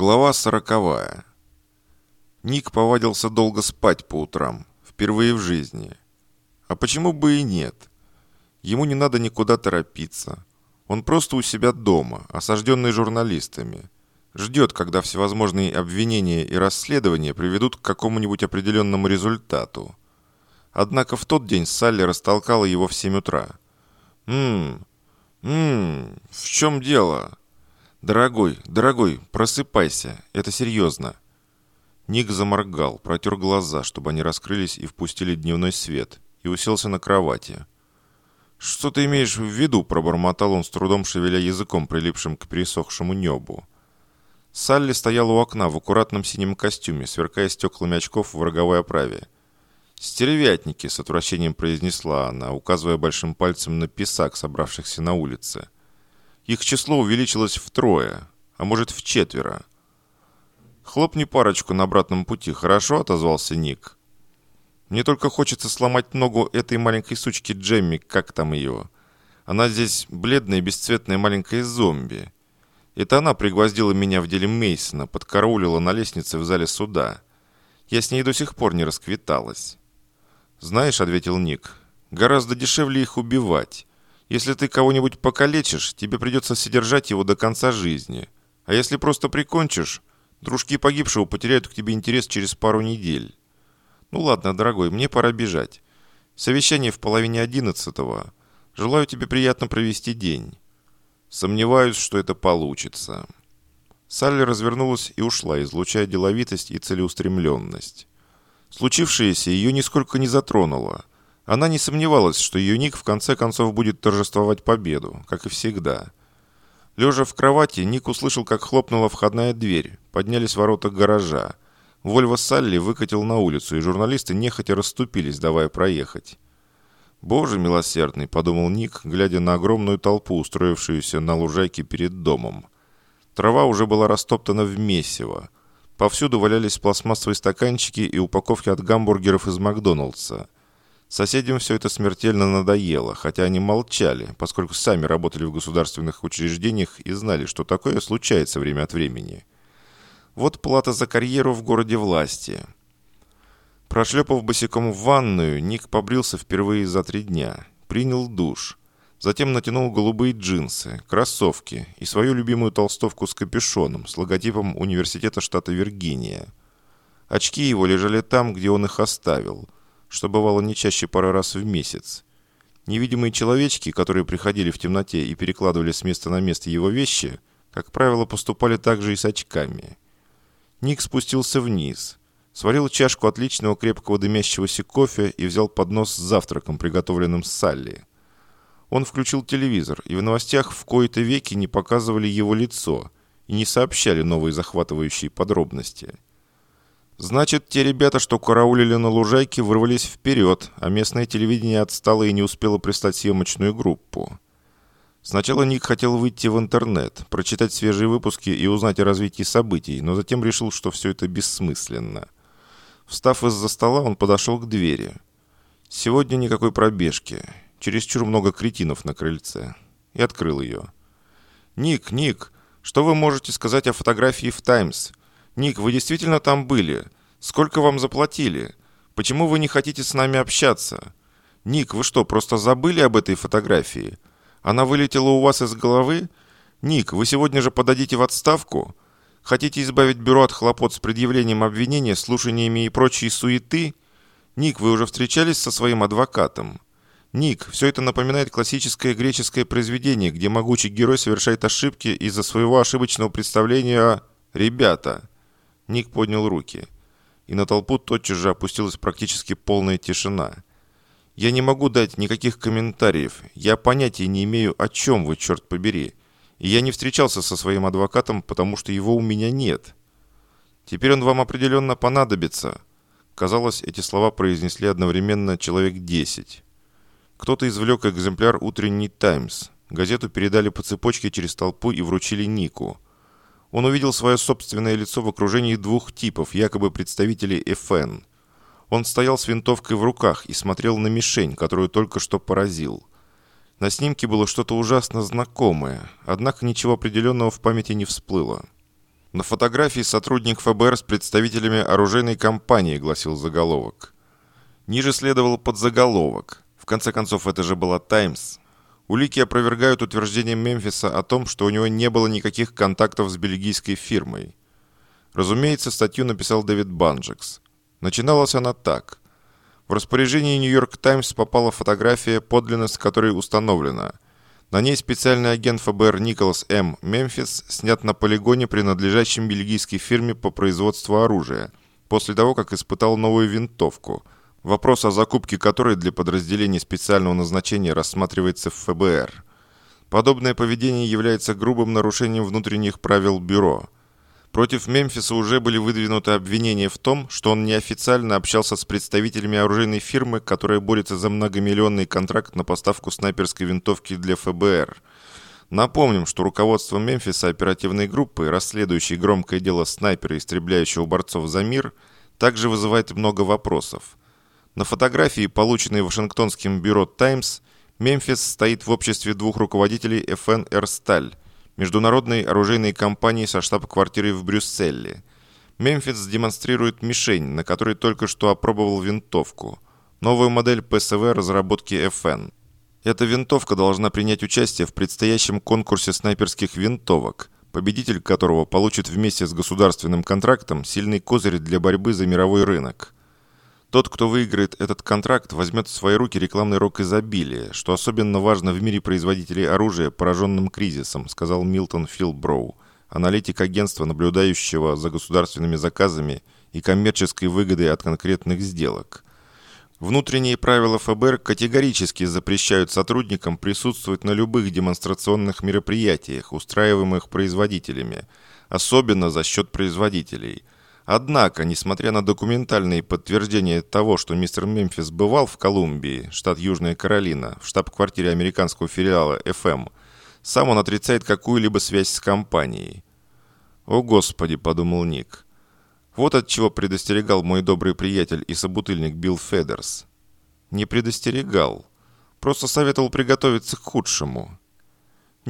Глава сороковая. Ник повадился долго спать по утрам, впервые в жизни. А почему бы и нет? Ему не надо никуда торопиться. Он просто у себя дома, осажденный журналистами. Ждет, когда всевозможные обвинения и расследования приведут к какому-нибудь определенному результату. Однако в тот день Салли растолкала его в 7 утра. «Ммм, ммм, в чем дело?» «Дорогой, дорогой, просыпайся, это серьезно». Ник заморгал, протер глаза, чтобы они раскрылись и впустили дневной свет, и уселся на кровати. «Что ты имеешь в виду?» – пробормотал он с трудом, шевеля языком, прилипшим к пересохшему небу. Салли стояла у окна в аккуратном синем костюме, сверкая стеклами очков в роговой оправе. «Стервятники!» – с отвращением произнесла она, указывая большим пальцем на писак, собравшихся на улице – их число увеличилось втрое, а может в четверо. «Хлопни парочку на обратном пути, хорошо?» – отозвался Ник. «Мне только хочется сломать ногу этой маленькой сучки Джемми, как там ее. Она здесь бледная бесцветная маленькая зомби. Это она пригвоздила меня в деле Мейсона, подкараулила на лестнице в зале суда. Я с ней до сих пор не расквиталась». «Знаешь», — ответил Ник, — «гораздо дешевле их убивать. Если ты кого-нибудь покалечишь, тебе придется содержать его до конца жизни. А если просто прикончишь, дружки погибшего потеряют к тебе интерес через пару недель. Ну ладно, дорогой, мне пора бежать. Совещание в половине одиннадцатого. Желаю тебе приятно провести день. Сомневаюсь, что это получится. Салли развернулась и ушла, излучая деловитость и целеустремленность. Случившееся ее нисколько не затронуло. Она не сомневалась, что ее ник в конце концов будет торжествовать победу, как и всегда. Лежа в кровати, Ник услышал, как хлопнула входная дверь. Поднялись ворота гаража. Вольво Салли выкатил на улицу, и журналисты нехотя расступились, давая проехать. «Боже милосердный», — подумал Ник, глядя на огромную толпу, устроившуюся на лужайке перед домом. Трава уже была растоптана в месиво. Повсюду валялись пластмассовые стаканчики и упаковки от гамбургеров из Макдоналдса — Соседям все это смертельно надоело, хотя они молчали, поскольку сами работали в государственных учреждениях и знали, что такое случается время от времени. Вот плата за карьеру в городе власти. Прошлепав босиком в ванную, Ник побрился впервые за три дня, принял душ, затем натянул голубые джинсы, кроссовки и свою любимую толстовку с капюшоном с логотипом Университета штата Виргиния. Очки его лежали там, где он их оставил – что бывало не чаще пары раз в месяц. Невидимые человечки, которые приходили в темноте и перекладывали с места на место его вещи, как правило, поступали так же и с очками. Ник спустился вниз, сварил чашку отличного крепкого дымящегося кофе и взял поднос с завтраком, приготовленным Салли. Он включил телевизор, и в новостях в кои-то веки не показывали его лицо и не сообщали новые захватывающие подробности – Значит, те ребята, что караулили на лужайке, вырвались вперед, а местное телевидение отстало и не успело прислать съемочную группу. Сначала Ник хотел выйти в интернет, прочитать свежие выпуски и узнать о развитии событий, но затем решил, что все это бессмысленно. Встав из-за стола, он подошел к двери. Сегодня никакой пробежки. Чересчур много кретинов на крыльце. И открыл ее. «Ник, Ник, что вы можете сказать о фотографии в «Таймс»? «Ник, вы действительно там были? Сколько вам заплатили? Почему вы не хотите с нами общаться? Ник, вы что, просто забыли об этой фотографии? Она вылетела у вас из головы? Ник, вы сегодня же подадите в отставку? Хотите избавить бюро от хлопот с предъявлением обвинения, слушаниями и прочей суеты? Ник, вы уже встречались со своим адвокатом?» Ник, все это напоминает классическое греческое произведение, где могучий герой совершает ошибки из-за своего ошибочного представления о... Ребята, Ник поднял руки, и на толпу тотчас же опустилась практически полная тишина. «Я не могу дать никаких комментариев. Я понятия не имею, о чем вы, черт побери. И я не встречался со своим адвокатом, потому что его у меня нет. Теперь он вам определенно понадобится». Казалось, эти слова произнесли одновременно человек десять. Кто-то извлек экземпляр «Утренний Таймс». Газету передали по цепочке через толпу и вручили Нику – он увидел свое собственное лицо в окружении двух типов, якобы представителей ФН. Он стоял с винтовкой в руках и смотрел на мишень, которую только что поразил. На снимке было что-то ужасно знакомое, однако ничего определенного в памяти не всплыло. На фотографии сотрудник ФБР с представителями оружейной компании, гласил заголовок. Ниже следовал подзаголовок. В конце концов, это же была «Таймс». Улики опровергают утверждение Мемфиса о том, что у него не было никаких контактов с бельгийской фирмой. Разумеется, статью написал Дэвид Банджекс. Начиналась она так. В распоряжение «Нью-Йорк Таймс» попала фотография, подлинность которой установлена – на ней специальный агент ФБР Николас М. Мемфис снят на полигоне, принадлежащем бельгийской фирме по производству оружия, после того, как испытал новую винтовку, вопрос о закупке которой для подразделений специального назначения рассматривается в ФБР. Подобное поведение является грубым нарушением внутренних правил бюро – Против Мемфиса уже были выдвинуты обвинения в том, что он неофициально общался с представителями оружейной фирмы, которая борется за многомиллионный контракт на поставку снайперской винтовки для ФБР. Напомним, что руководство Мемфиса оперативной группы, расследующей громкое дело снайпера, истребляющего борцов за мир, также вызывает много вопросов. На фотографии, полученной Вашингтонским бюро «Таймс», Мемфис стоит в обществе двух руководителей ФН «Эрсталь», международной оружейной компании со штаб-квартирой в Брюсселе. Мемфис демонстрирует мишень, на которой только что опробовал винтовку. Новую модель ПСВ разработки FN. Эта винтовка должна принять участие в предстоящем конкурсе снайперских винтовок, победитель которого получит вместе с государственным контрактом сильный козырь для борьбы за мировой рынок – тот, кто выиграет этот контракт, возьмет в свои руки рекламный рок изобилия, что особенно важно в мире производителей оружия, пораженным кризисом, сказал Милтон Филброу, аналитик агентства, наблюдающего за государственными заказами и коммерческой выгодой от конкретных сделок. Внутренние правила ФБР категорически запрещают сотрудникам присутствовать на любых демонстрационных мероприятиях, устраиваемых производителями, особенно за счет производителей – Однако, несмотря на документальные подтверждения того, что мистер Мемфис бывал в Колумбии, штат Южная Каролина, в штаб-квартире американского филиала FM, сам он отрицает какую-либо связь с компанией. «О, Господи!» – подумал Ник. «Вот от чего предостерегал мой добрый приятель и собутыльник Билл Федерс. Не предостерегал. Просто советовал приготовиться к худшему.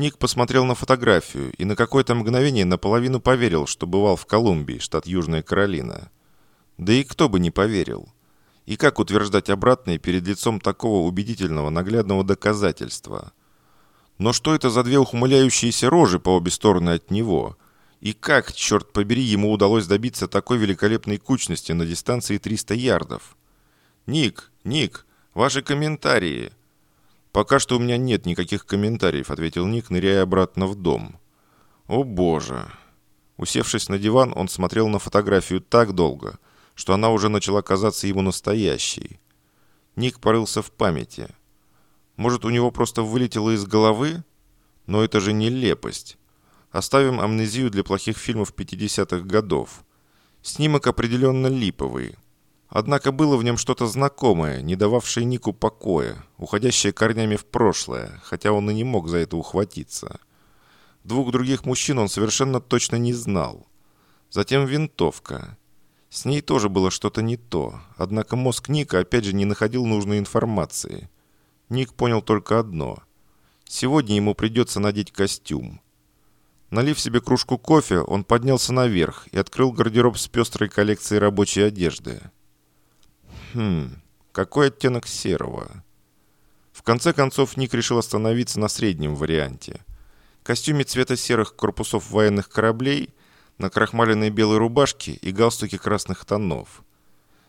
Ник посмотрел на фотографию и на какое-то мгновение наполовину поверил, что бывал в Колумбии, штат Южная Каролина. Да и кто бы не поверил. И как утверждать обратное перед лицом такого убедительного наглядного доказательства? Но что это за две ухмыляющиеся рожи по обе стороны от него? И как, черт побери, ему удалось добиться такой великолепной кучности на дистанции 300 ярдов? «Ник, Ник, ваши комментарии!» «Пока что у меня нет никаких комментариев», — ответил Ник, ныряя обратно в дом. «О боже!» Усевшись на диван, он смотрел на фотографию так долго, что она уже начала казаться ему настоящей. Ник порылся в памяти. Может, у него просто вылетело из головы? Но это же нелепость. Оставим амнезию для плохих фильмов 50-х годов. Снимок определенно липовый. Однако было в нем что-то знакомое, не дававшее Нику покоя, уходящее корнями в прошлое, хотя он и не мог за это ухватиться. Двух других мужчин он совершенно точно не знал. Затем винтовка. С ней тоже было что-то не то, однако мозг Ника опять же не находил нужной информации. Ник понял только одно. Сегодня ему придется надеть костюм. Налив себе кружку кофе, он поднялся наверх и открыл гардероб с пестрой коллекцией рабочей одежды. Хм, какой оттенок серого? В конце концов, Ник решил остановиться на среднем варианте. Костюме цвета серых корпусов военных кораблей, на крахмаленной белой рубашке и галстуке красных тонов.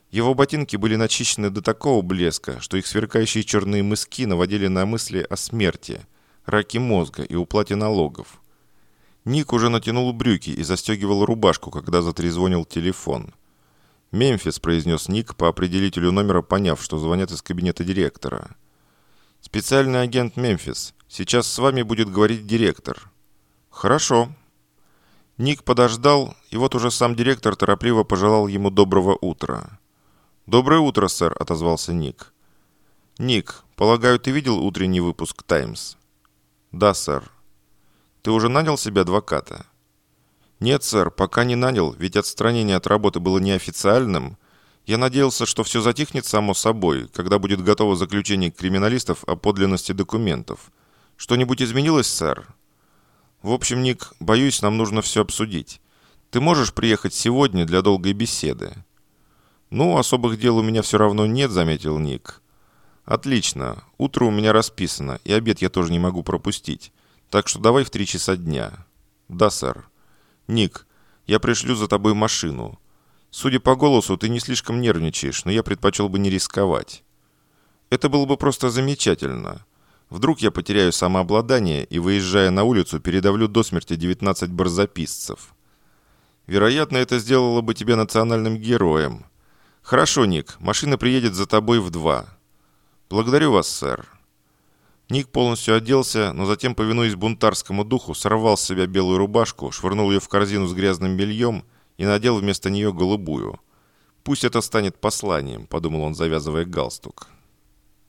Его ботинки были начищены до такого блеска, что их сверкающие черные мыски наводили на мысли о смерти, раке мозга и уплате налогов. Ник уже натянул брюки и застегивал рубашку, когда затрезвонил телефон – «Мемфис», – произнес Ник по определителю номера, поняв, что звонят из кабинета директора. «Специальный агент Мемфис. Сейчас с вами будет говорить директор». «Хорошо». Ник подождал, и вот уже сам директор торопливо пожелал ему доброго утра. «Доброе утро, сэр», – отозвался Ник. «Ник, полагаю, ты видел утренний выпуск «Таймс»?» «Да, сэр». «Ты уже нанял себе адвоката?» «Нет, сэр, пока не нанял, ведь отстранение от работы было неофициальным. Я надеялся, что все затихнет само собой, когда будет готово заключение криминалистов о подлинности документов. Что-нибудь изменилось, сэр?» «В общем, Ник, боюсь, нам нужно все обсудить. Ты можешь приехать сегодня для долгой беседы?» «Ну, особых дел у меня все равно нет», — заметил Ник. «Отлично. Утро у меня расписано, и обед я тоже не могу пропустить. Так что давай в три часа дня». «Да, сэр». «Ник, я пришлю за тобой машину. Судя по голосу, ты не слишком нервничаешь, но я предпочел бы не рисковать». «Это было бы просто замечательно. Вдруг я потеряю самообладание и, выезжая на улицу, передавлю до смерти 19 барзаписцев». Вероятно, это сделало бы тебя национальным героем. Хорошо, Ник, машина приедет за тобой в два. Благодарю вас, сэр. Ник полностью оделся, но затем, повинуясь бунтарскому духу, сорвал с себя белую рубашку, швырнул ее в корзину с грязным бельем и надел вместо нее голубую. «Пусть это станет посланием», — подумал он, завязывая галстук.